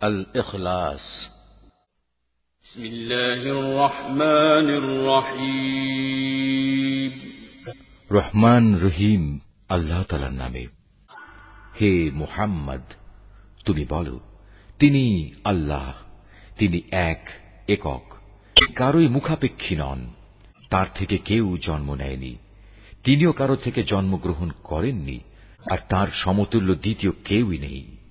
الإخلاص. بسم الله الرحمن الرحيم. রহমান রহিম আল্লাহ তালার নামে। হে মুহাম্মদ তুমি বলো তিনি আল্লাহ তিনি এক একক। কারোই মুখাপেক্ষী নন তার থেকে কেউ জন্ম নেয়নি। তিনিও কারও থেকে জন্মগ্রহণ করেননি আর তার সমতুল্য দ্বিতীয় কেউই নেই।